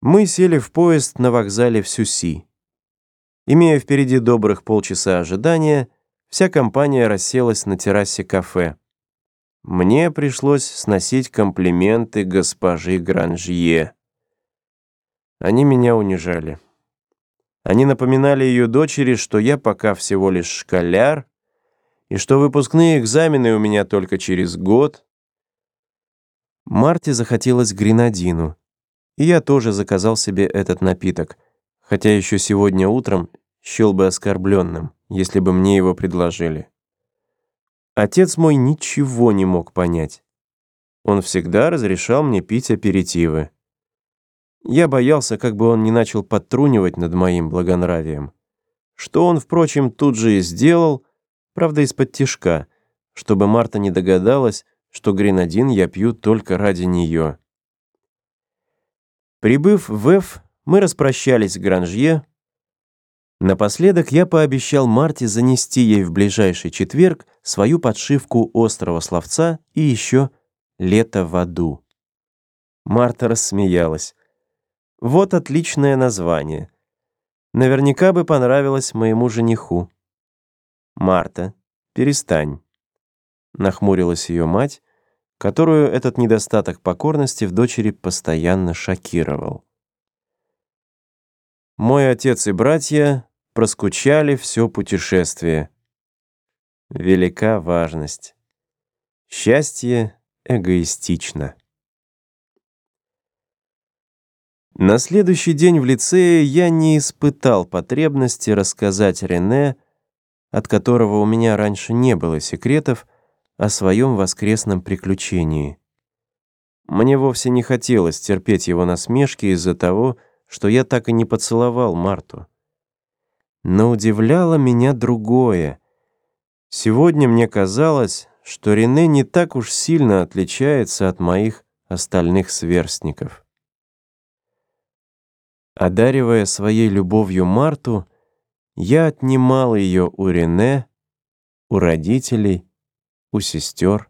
мы сели в поезд на вокзале в Сюси. Имея впереди добрых полчаса ожидания, вся компания расселась на террасе кафе. Мне пришлось сносить комплименты госпожи Гранжье. Они меня унижали. Они напоминали ее дочери, что я пока всего лишь школяр, и что выпускные экзамены у меня только через год. Марте захотелось гренадину — и я тоже заказал себе этот напиток, хотя еще сегодня утром счел бы оскорбленным, если бы мне его предложили. Отец мой ничего не мог понять. Он всегда разрешал мне пить аперитивы. Я боялся, как бы он не начал подтрунивать над моим благонравием. Что он, впрочем, тут же и сделал, правда, из-под тишка, чтобы Марта не догадалась, что гренадин я пью только ради нее. Прибыв в Эф, мы распрощались с Гранжье. Напоследок я пообещал Марте занести ей в ближайший четверг свою подшивку острого словца и еще «Лето в аду». Марта рассмеялась. «Вот отличное название. Наверняка бы понравилось моему жениху». «Марта, перестань», — нахмурилась ее мать, которую этот недостаток покорности в дочери постоянно шокировал. Мой отец и братья проскучали все путешествие. Велика важность. Счастье эгоистично. На следующий день в лицее я не испытал потребности рассказать Рене, от которого у меня раньше не было секретов, о своем воскресном приключении. Мне вовсе не хотелось терпеть его насмешки из-за того, что я так и не поцеловал Марту. Но удивляло меня другое. Сегодня мне казалось, что Рене не так уж сильно отличается от моих остальных сверстников. Одаривая своей любовью Марту, я отнимал ее у Рене, у родителей у сестер.